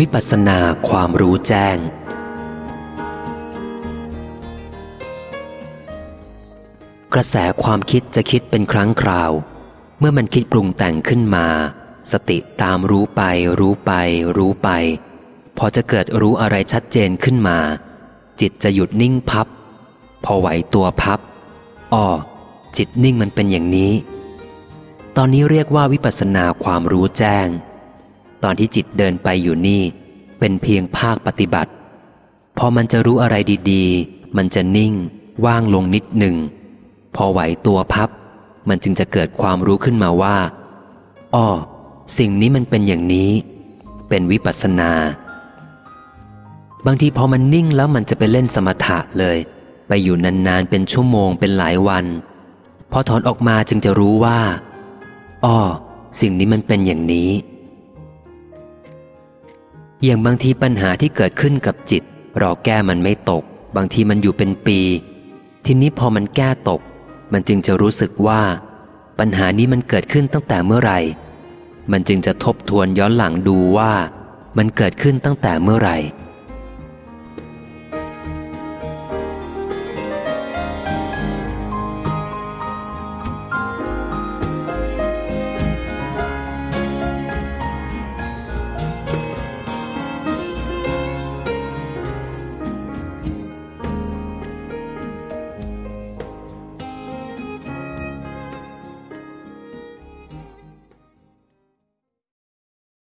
วิปัสสนาความรู้แจ้ง กระแสความคิดจะคิดเป็นครั้งคราว เมื่อมันคิดปรุงแต่งขึ้นมา สติตามรู้ไป รู้ไป รู้ไป พอจะเกิดรู้อะไรชัดเจนขึ้นมา จิตจะหยุดนิ่งพับ พอไหวตัวพับอ้อจิตนิ่งมันเป็นอย่างนี้ ตอนนี้เรียกว่าวิปัสสนาความรู้แจ้ง ตอนที่จิตเดินไปอยู่นี่ เป็นเพียงภาคปฏิบัติ พอมันจะรู้อะไรดีๆ มันจะนิ่ง ว่างลงนิดหนึ่ง พอไหวตัวพับ มันจึงจะเกิดความรู้ขึ้นมาว่าอ้อสิ่งนี้มันเป็นอย่างนี้ เป็นวิปัสสนา บางทีพอมันนิ่งแล้วมันจะไปเล่นสมถะเลย ไปอยู่นานๆ เป็นชั่วโมงเป็นหลายวัน พอถอนออกมาจึงจะรู้ว่าอ้อสิ่งนี้มันเป็นอย่างนี้ อย่างบางทีปัญหาที่เกิดขึ้นกับจิต เราแก้มันไม่ตก บางทีมันอยู่เป็นปี ทีนี้พอมันแก้ตก มันจึงจะรู้สึกว่า ปัญหานี้มันเกิดขึ้นตั้งแต่เมื่อไหร่ มันจึงจะทบทวนย้อนหลังดูว่า มันเกิดขึ้นตั้งแต่เมื่อไหร่